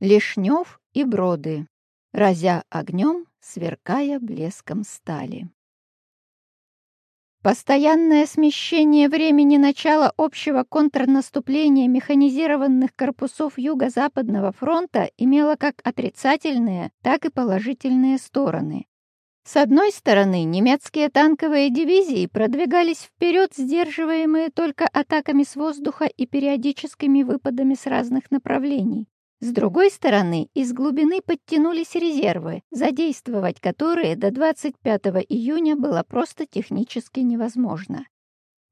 Лишнев и Броды, разя огнем, сверкая блеском стали. Постоянное смещение времени начала общего контрнаступления механизированных корпусов Юго-Западного фронта имело как отрицательные, так и положительные стороны. С одной стороны, немецкие танковые дивизии продвигались вперед, сдерживаемые только атаками с воздуха и периодическими выпадами с разных направлений. С другой стороны, из глубины подтянулись резервы, задействовать которые до 25 июня было просто технически невозможно.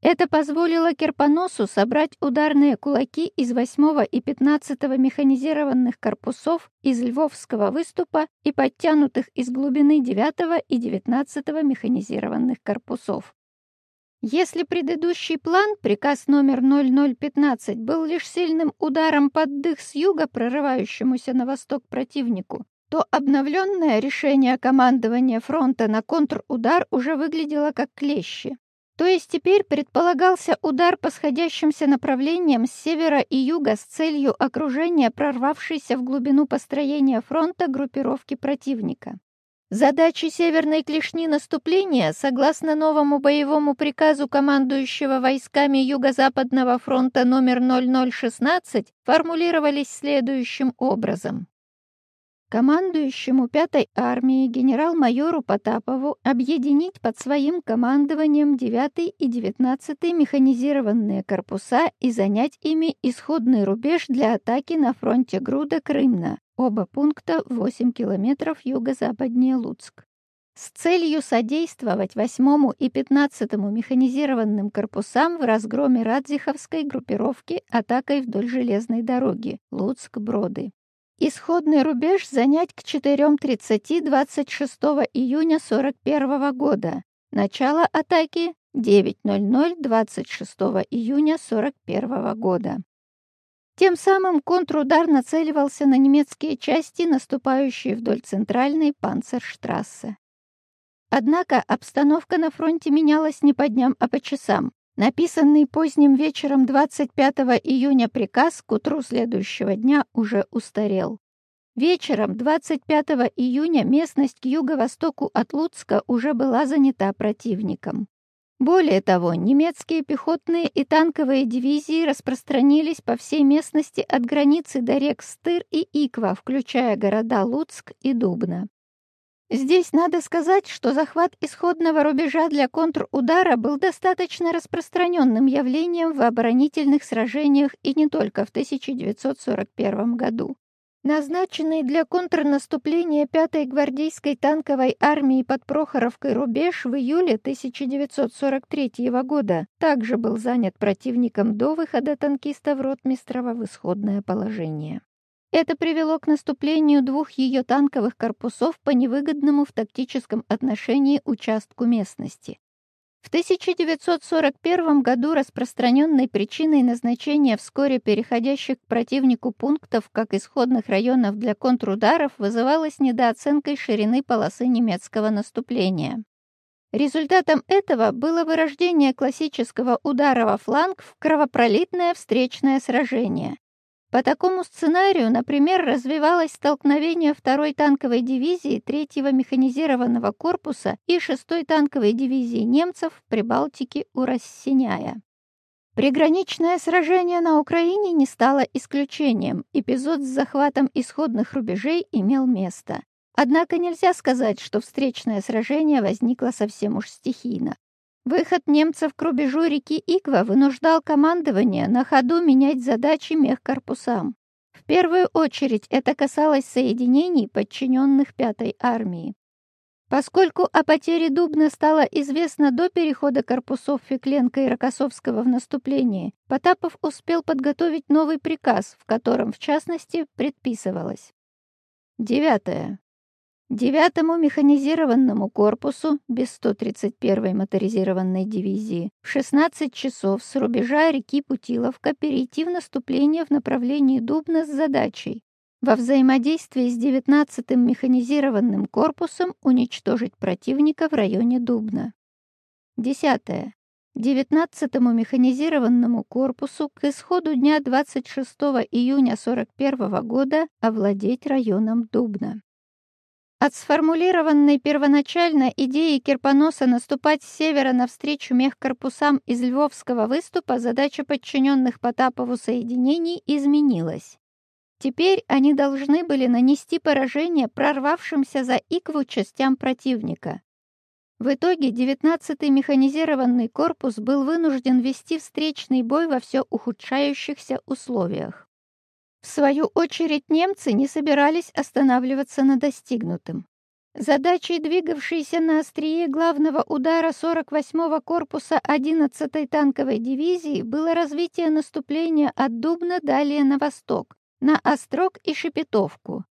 Это позволило Керпоносу собрать ударные кулаки из 8 и 15 механизированных корпусов из Львовского выступа и подтянутых из глубины 9 и 19 механизированных корпусов. Если предыдущий план, приказ номер 0015, был лишь сильным ударом под дых с юга, прорывающемуся на восток противнику, то обновленное решение командования фронта на контрудар уже выглядело как клещи. То есть теперь предполагался удар по сходящимся направлениям с севера и юга с целью окружения прорвавшейся в глубину построения фронта группировки противника. Задачи Северной клешни наступления, согласно новому боевому приказу командующего войсками Юго-Западного фронта номер 0016, формулировались следующим образом. Командующему 5-й армией генерал-майору Потапову объединить под своим командованием 9 и 19 механизированные корпуса и занять ими исходный рубеж для атаки на фронте Груда-Крымна, Оба пункта 8 километров юго-западнее Луцк. С целью содействовать 8 и 15 механизированным корпусам в разгроме Радзиховской группировки атакой вдоль железной дороги Луцк-Броды. Исходный рубеж занять к 4.30 26 июня 41 года. Начало атаки 9.00 26 июня 41 года. Тем самым контрудар нацеливался на немецкие части, наступающие вдоль центральной Панцерштрассе. Однако обстановка на фронте менялась не по дням, а по часам. Написанный поздним вечером 25 июня приказ к утру следующего дня уже устарел. Вечером 25 июня местность к юго-востоку от Луцка уже была занята противником. Более того, немецкие пехотные и танковые дивизии распространились по всей местности от границы до рек Стыр и Иква, включая города Луцк и Дубна. Здесь надо сказать, что захват исходного рубежа для контрудара был достаточно распространенным явлением в оборонительных сражениях и не только в 1941 году. Назначенный для контрнаступления 5-й гвардейской танковой армии под Прохоровкой рубеж в июле 1943 года также был занят противником до выхода танкистов Ротмистрова в исходное положение. Это привело к наступлению двух ее танковых корпусов по невыгодному в тактическом отношении участку местности. В 1941 году распространенной причиной назначения вскоре переходящих к противнику пунктов как исходных районов для контрударов вызывалась недооценкой ширины полосы немецкого наступления. Результатом этого было вырождение классического удара во фланг в кровопролитное встречное сражение, по такому сценарию, например, развивалось столкновение 2-й танковой дивизии 3-го механизированного корпуса и 6-й танковой дивизии немцев в Прибалтике у Рассеняя. Приграничное сражение на Украине не стало исключением. Эпизод с захватом исходных рубежей имел место. Однако нельзя сказать, что встречное сражение возникло совсем уж стихийно. Выход немцев к рубежу реки Иква вынуждал командование на ходу менять задачи мехкорпусам. В первую очередь это касалось соединений, подчиненных Пятой армии. Поскольку о потере Дубна стало известно до перехода корпусов Фекленко и Рокоссовского в наступление, Потапов успел подготовить новый приказ, в котором, в частности, предписывалось. Девятое. Девятому механизированному корпусу без 131-й моторизированной дивизии в 16 часов с рубежа реки Путиловка перейти в наступление в направлении Дубна с задачей во взаимодействии с 19-м механизированным корпусом уничтожить противника в районе Дубна. Десятое. 19-му механизированному корпусу к исходу дня 26 июня 41 года овладеть районом Дубна. От сформулированной первоначально идеи Кирпоноса наступать с севера навстречу мехкорпусам из Львовского выступа задача подчиненных Потапову соединений изменилась. Теперь они должны были нанести поражение прорвавшимся за Икву частям противника. В итоге 19-й механизированный корпус был вынужден вести встречный бой во все ухудшающихся условиях. В свою очередь немцы не собирались останавливаться на достигнутом. Задачей двигавшейся на острие главного удара 48-го корпуса 11-й танковой дивизии было развитие наступления от Дубна далее на восток, на Острог и Шепетовку.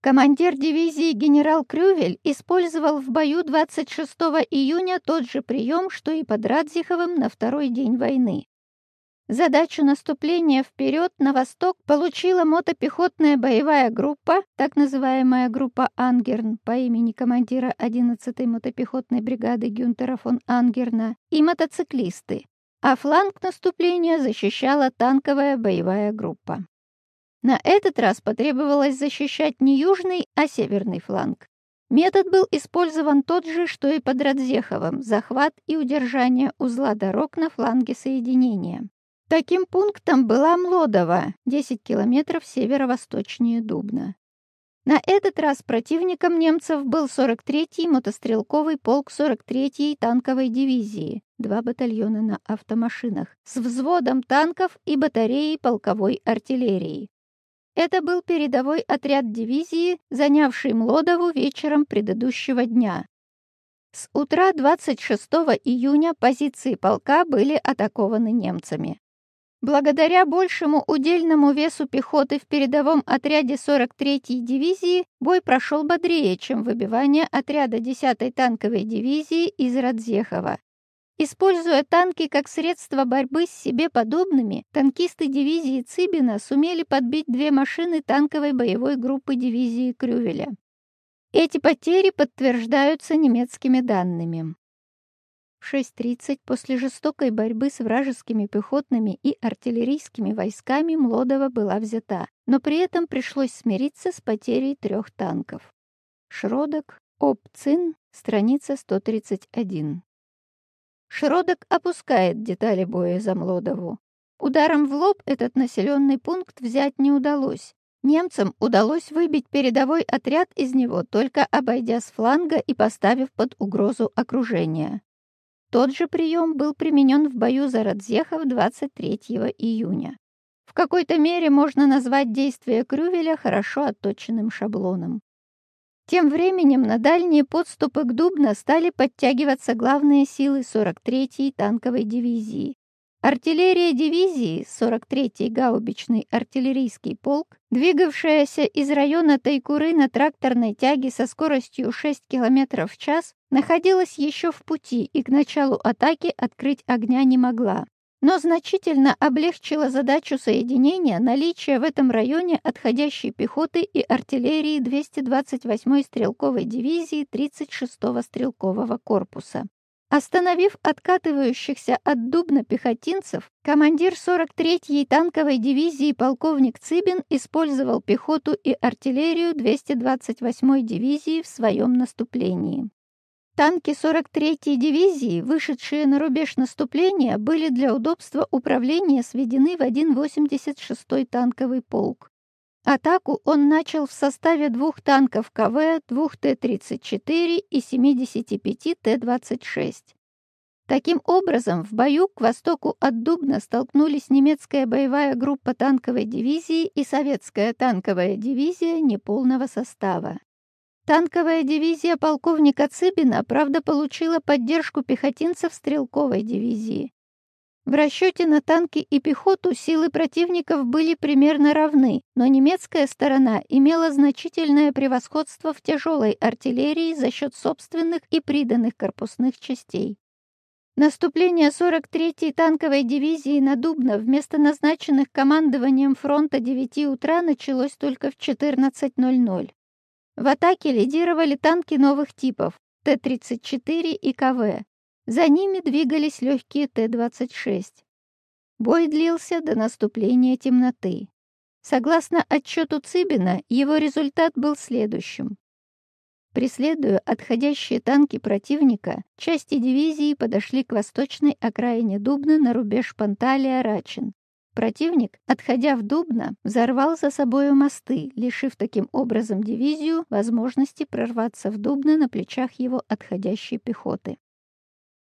Командир дивизии генерал Крювель использовал в бою 26 июня тот же прием, что и под Радзиховым на второй день войны. Задачу наступления вперед на восток получила мотопехотная боевая группа, так называемая группа Ангерн по имени командира 11-й мотопехотной бригады Гюнтера фон Ангерна и мотоциклисты, а фланг наступления защищала танковая боевая группа. На этот раз потребовалось защищать не южный, а северный фланг. Метод был использован тот же, что и под Радзеховым – захват и удержание узла дорог на фланге соединения. Таким пунктом была Млодова, 10 километров северо-восточнее Дубна. На этот раз противником немцев был 43-й мотострелковый полк 43-й танковой дивизии, два батальона на автомашинах, с взводом танков и батареей полковой артиллерии. Это был передовой отряд дивизии, занявший Млодову вечером предыдущего дня. С утра 26 июня позиции полка были атакованы немцами. Благодаря большему удельному весу пехоты в передовом отряде 43-й дивизии бой прошел бодрее, чем выбивание отряда 10-й танковой дивизии из Радзехова. Используя танки как средство борьбы с себе подобными, танкисты дивизии Цыбина сумели подбить две машины танковой боевой группы дивизии Крювеля. Эти потери подтверждаются немецкими данными. В 6.30 после жестокой борьбы с вражескими пехотными и артиллерийскими войсками Млодова была взята, но при этом пришлось смириться с потерей трех танков. Шродок, Обцин, страница 131. Шродок опускает детали боя за Млодову. Ударом в лоб этот населенный пункт взять не удалось. Немцам удалось выбить передовой отряд из него, только обойдя с фланга и поставив под угрозу окружения. Тот же прием был применен в бою за Радзехов 23 июня. В какой-то мере можно назвать действия Крювеля хорошо отточенным шаблоном. Тем временем на дальние подступы к Дубно стали подтягиваться главные силы 43-й танковой дивизии. Артиллерия дивизии, 43-й гаубичный артиллерийский полк, двигавшаяся из района Тайкуры на тракторной тяге со скоростью 6 км в час, находилась еще в пути и к началу атаки открыть огня не могла но значительно облегчило задачу соединения наличие в этом районе отходящей пехоты и артиллерии 228-й стрелковой дивизии 36-го стрелкового корпуса. Остановив откатывающихся от Дубна пехотинцев, командир 43-й танковой дивизии полковник Цыбин использовал пехоту и артиллерию 228-й дивизии в своем наступлении. Танки 43-й дивизии, вышедшие на рубеж наступления, были для удобства управления сведены в один 86-й танковый полк. Атаку он начал в составе двух танков КВ, двух Т-34 и 75 Т-26. Таким образом, в бою к востоку от Дубна столкнулись немецкая боевая группа танковой дивизии и советская танковая дивизия неполного состава. Танковая дивизия полковника Цыбина, правда, получила поддержку пехотинцев стрелковой дивизии. В расчете на танки и пехоту силы противников были примерно равны, но немецкая сторона имела значительное превосходство в тяжелой артиллерии за счет собственных и приданных корпусных частей. Наступление 43-й танковой дивизии на Дубно вместо назначенных командованием фронта 9 утра началось только в 14.00. В атаке лидировали танки новых типов Т-34 и КВ. За ними двигались легкие Т-26. Бой длился до наступления темноты. Согласно отчету Цыбина, его результат был следующим. Преследуя отходящие танки противника, части дивизии подошли к восточной окраине Дубна на рубеж Панталия-Рачин. Противник, отходя в Дубно, взорвал за собою мосты, лишив таким образом дивизию возможности прорваться в Дубно на плечах его отходящей пехоты.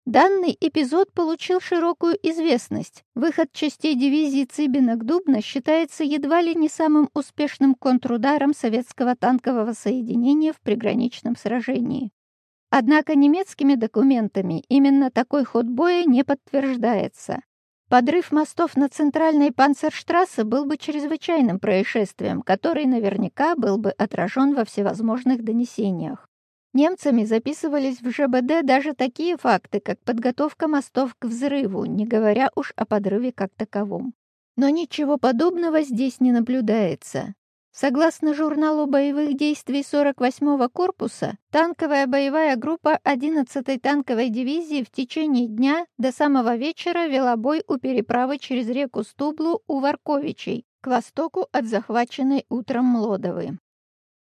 Данный эпизод получил широкую известность. Выход частей дивизии Дубно считается едва ли не самым успешным контрударом советского танкового соединения в приграничном сражении. Однако немецкими документами именно такой ход боя не подтверждается. Подрыв мостов на центральной Панцерштрассе был бы чрезвычайным происшествием, который наверняка был бы отражен во всевозможных донесениях. Немцами записывались в ЖБД даже такие факты, как подготовка мостов к взрыву, не говоря уж о подрыве как таковом. Но ничего подобного здесь не наблюдается. Согласно журналу боевых действий 48-го корпуса, танковая боевая группа 11-й танковой дивизии в течение дня до самого вечера вела бой у переправы через реку Стублу у Варковичей, к востоку от захваченной утром Млодовы.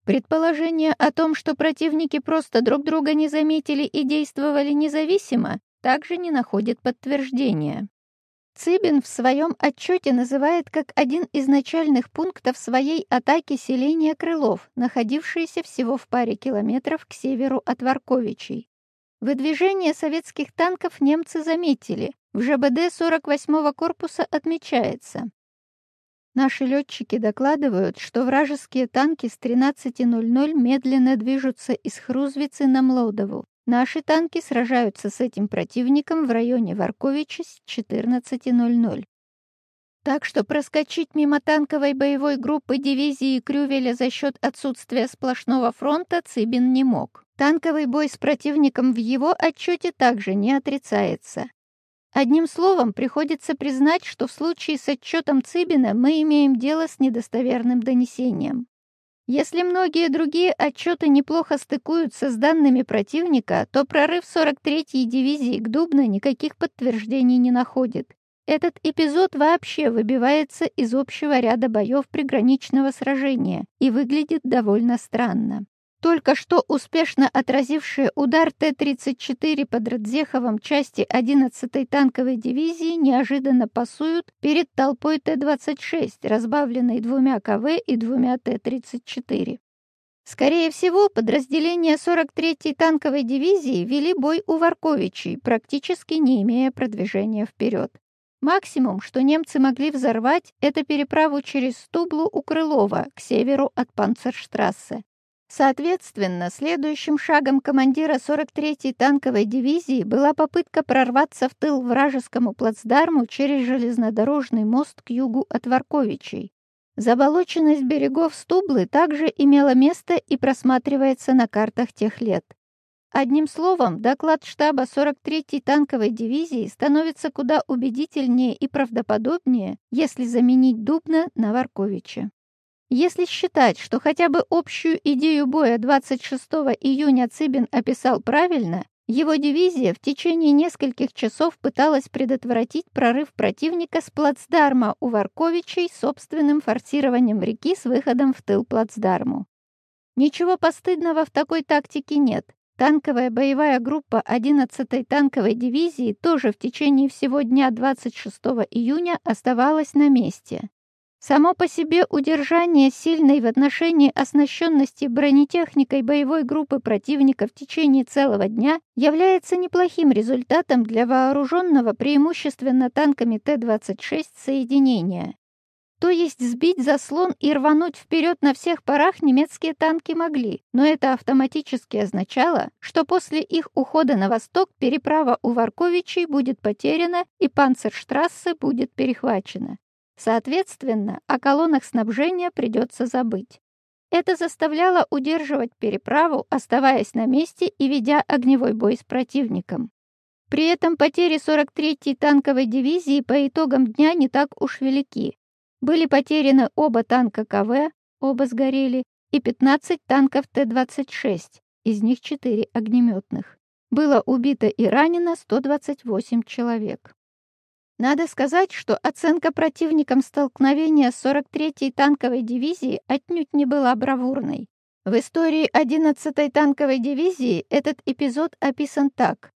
Предположение о том, что противники просто друг друга не заметили и действовали независимо, также не находит подтверждения. Цыбин в своем отчете называет как один из начальных пунктов своей атаки селение Крылов, находившееся всего в паре километров к северу от Варковичей. Выдвижение советских танков немцы заметили. В ЖБД 48-го корпуса отмечается. Наши летчики докладывают, что вражеские танки с 13.00 медленно движутся из Хрузвицы на Млодову. Наши танки сражаются с этим противником в районе Варковича с 14.00. Так что проскочить мимо танковой боевой группы дивизии Крювеля за счет отсутствия сплошного фронта Цыбин не мог. Танковый бой с противником в его отчете также не отрицается. Одним словом, приходится признать, что в случае с отчетом Цыбина мы имеем дело с недостоверным донесением. Если многие другие отчеты неплохо стыкуются с данными противника, то прорыв 43-й дивизии к Дубно никаких подтверждений не находит. Этот эпизод вообще выбивается из общего ряда боев приграничного сражения и выглядит довольно странно. Только что успешно отразившие удар Т-34 под Радзеховом части 11-й танковой дивизии неожиданно пасуют перед толпой Т-26, разбавленной двумя КВ и двумя Т-34. Скорее всего, подразделения 43-й танковой дивизии вели бой у Варковичей, практически не имея продвижения вперед. Максимум, что немцы могли взорвать, это переправу через Стублу у Крылова к северу от Панцерштрассе. Соответственно, следующим шагом командира 43-й танковой дивизии была попытка прорваться в тыл вражескому плацдарму через железнодорожный мост к югу от Варковичей. Заболоченность берегов Стублы также имела место и просматривается на картах тех лет. Одним словом, доклад штаба 43-й танковой дивизии становится куда убедительнее и правдоподобнее, если заменить Дубна на Варковича. Если считать, что хотя бы общую идею боя 26 июня Цыбин описал правильно, его дивизия в течение нескольких часов пыталась предотвратить прорыв противника с плацдарма у Варковичей собственным форсированием реки с выходом в тыл плацдарму. Ничего постыдного в такой тактике нет. Танковая боевая группа 11-й танковой дивизии тоже в течение всего дня 26 июня оставалась на месте. Само по себе удержание сильной в отношении оснащенности бронетехникой боевой группы противника в течение целого дня является неплохим результатом для вооруженного преимущественно танками Т-26 соединения. То есть сбить заслон и рвануть вперед на всех парах немецкие танки могли, но это автоматически означало, что после их ухода на восток переправа у Варковичей будет потеряна и Панцерштрассе будет перехвачена. Соответственно, о колоннах снабжения придется забыть. Это заставляло удерживать переправу, оставаясь на месте и ведя огневой бой с противником. При этом потери 43-й танковой дивизии по итогам дня не так уж велики. Были потеряны оба танка КВ, оба сгорели, и 15 танков Т-26, из них 4 огнеметных. Было убито и ранено 128 человек. Надо сказать, что оценка противником столкновения с 43-й танковой дивизией отнюдь не была бравурной. В истории 11-й танковой дивизии этот эпизод описан так.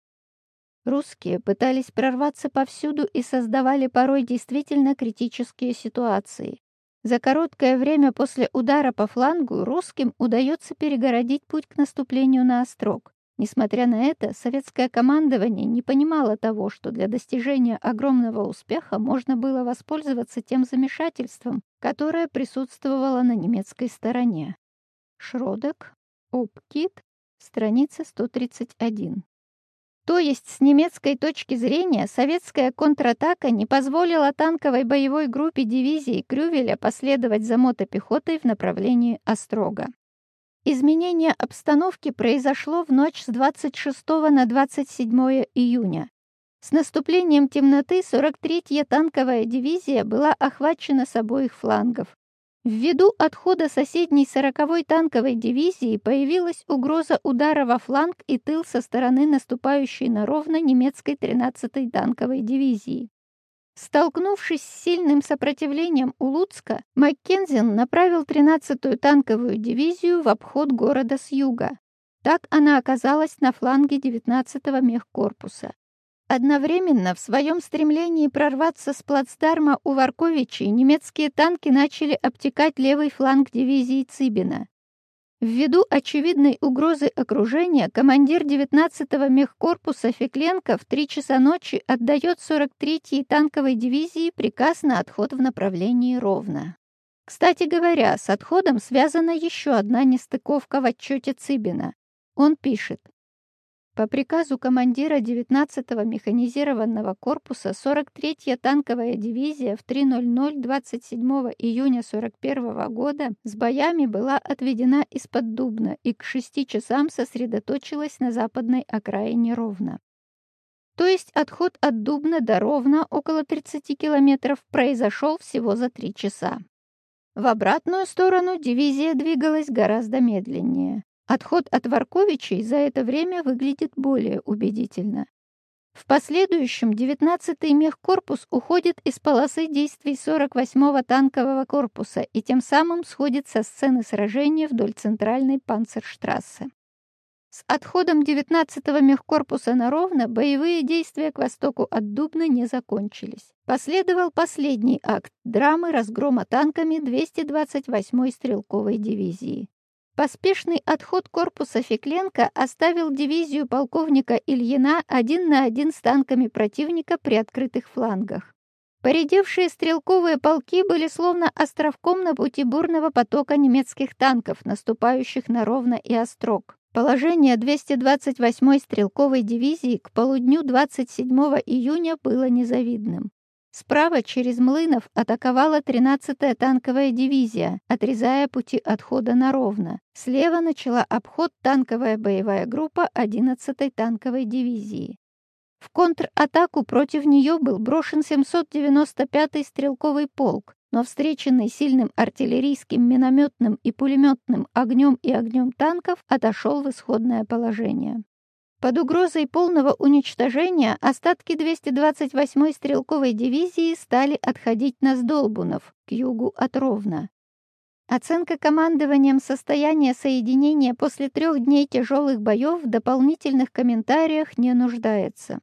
Русские пытались прорваться повсюду и создавали порой действительно критические ситуации. За короткое время после удара по флангу русским удается перегородить путь к наступлению на острог. Несмотря на это, советское командование не понимало того, что для достижения огромного успеха можно было воспользоваться тем замешательством, которое присутствовало на немецкой стороне. Шродек, Опкит, страница 131. То есть с немецкой точки зрения советская контратака не позволила танковой боевой группе дивизии Крювеля последовать за мотопехотой в направлении Острога. Изменение обстановки произошло в ночь с 26 на 27 июня. С наступлением темноты 43-я танковая дивизия была охвачена с обоих флангов. Ввиду отхода соседней 40-й танковой дивизии появилась угроза удара во фланг и тыл со стороны наступающей на ровно немецкой 13-й танковой дивизии. Столкнувшись с сильным сопротивлением у Луцка, Маккензин направил 13-ю танковую дивизию в обход города с юга. Так она оказалась на фланге 19-го мехкорпуса. Одновременно в своем стремлении прорваться с плацдарма у Варковичей немецкие танки начали обтекать левый фланг дивизии Цыбина. Ввиду очевидной угрозы окружения, командир 19-го мехкорпуса Фекленко в 3 часа ночи отдает 43-й танковой дивизии приказ на отход в направлении Ровно. Кстати говоря, с отходом связана еще одна нестыковка в отчете Цыбина. Он пишет, по приказу командира 19-го механизированного корпуса 43-я танковая дивизия в 3.00 27 июня 41 года с боями была отведена из-под Дубна и к 6 часам сосредоточилась на западной окраине Ровно. То есть отход от Дубна до Ровно, около 30 километров, произошел всего за 3 часа. В обратную сторону дивизия двигалась гораздо медленнее. Отход от Варковичей за это время выглядит более убедительно. В последующем 19-й мехкорпус уходит из полосы действий 48-го танкового корпуса и тем самым сходит со сцены сражения вдоль центральной панцерштрассе. С отходом 19-го мехкорпуса на Ровно боевые действия к востоку от Дубна не закончились. Последовал последний акт драмы разгрома танками 228-й стрелковой дивизии. Поспешный отход корпуса Фекленко оставил дивизию полковника Ильина один на один с танками противника при открытых флангах. Поредевшие стрелковые полки были словно островком на пути бурного потока немецких танков, наступающих на Ровно и Острог. Положение 228-й стрелковой дивизии к полудню 27 июня было незавидным. Справа через Млынов атаковала 13-я танковая дивизия, отрезая пути отхода на Ровно. Слева начала обход танковая боевая группа 11-й танковой дивизии. В контратаку против нее был брошен 795-й стрелковый полк, но встреченный сильным артиллерийским, минометным и пулеметным огнем и огнем танков отошел в исходное положение. Под угрозой полного уничтожения остатки 228-й стрелковой дивизии стали отходить на Сдолбунов, к югу от Ровно. Оценка командованием состояния соединения после трех дней тяжелых боев в дополнительных комментариях не нуждается.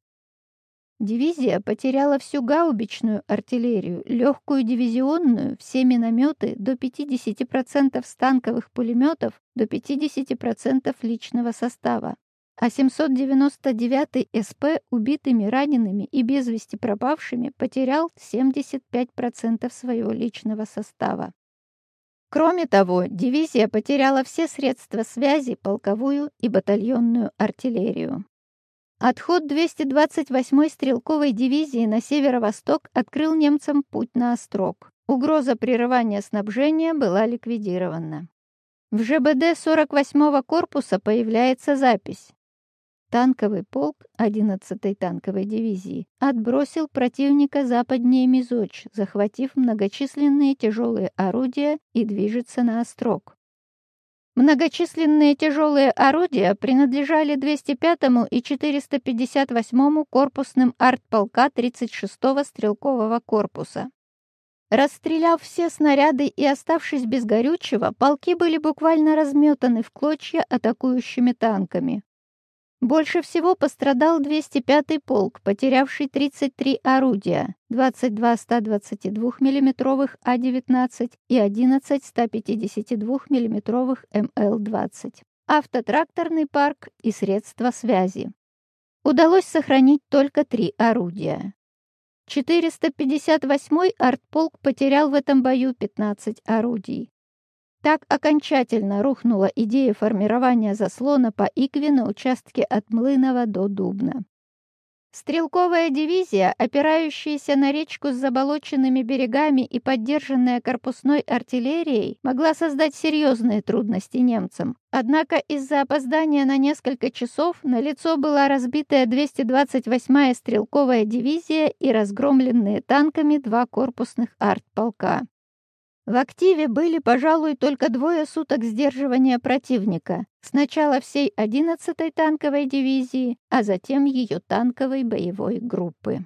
Дивизия потеряла всю гаубичную артиллерию, легкую дивизионную, все минометы, до 50% станковых пулеметов, до 50% личного состава а 799 СП убитыми, ранеными и без вести пропавшими потерял 75% своего личного состава. Кроме того, дивизия потеряла все средства связи, полковую и батальонную артиллерию. Отход 228-й стрелковой дивизии на северо-восток открыл немцам путь на Острог. Угроза прерывания снабжения была ликвидирована. В ЖБД 48-го корпуса появляется запись. Танковый полк 11-й танковой дивизии отбросил противника западнее Мизоч, захватив многочисленные тяжелые орудия и движется на Острог. Многочисленные тяжелые орудия принадлежали 205-му и 458-му корпусным артполка 36-го стрелкового корпуса. Расстреляв все снаряды и оставшись без горючего, полки были буквально разметаны в клочья атакующими танками. Больше всего пострадал 205-й полк, потерявший 33 орудия, 22 122 миллиметровых А-19 и 11 152 миллиметровых МЛ-20, автотракторный парк и средства связи. Удалось сохранить только три орудия. 458-й артполк потерял в этом бою 15 орудий. Так окончательно рухнула идея формирования заслона по Икве на участке от Млынова до Дубна. Стрелковая дивизия, опирающаяся на речку с заболоченными берегами и поддержанная корпусной артиллерией, могла создать серьезные трудности немцам. Однако из-за опоздания на несколько часов на лицо была разбитая 228-я стрелковая дивизия и разгромленные танками два корпусных артполка. В активе были, пожалуй, только двое суток сдерживания противника. Сначала всей 11-й танковой дивизии, а затем ее танковой боевой группы.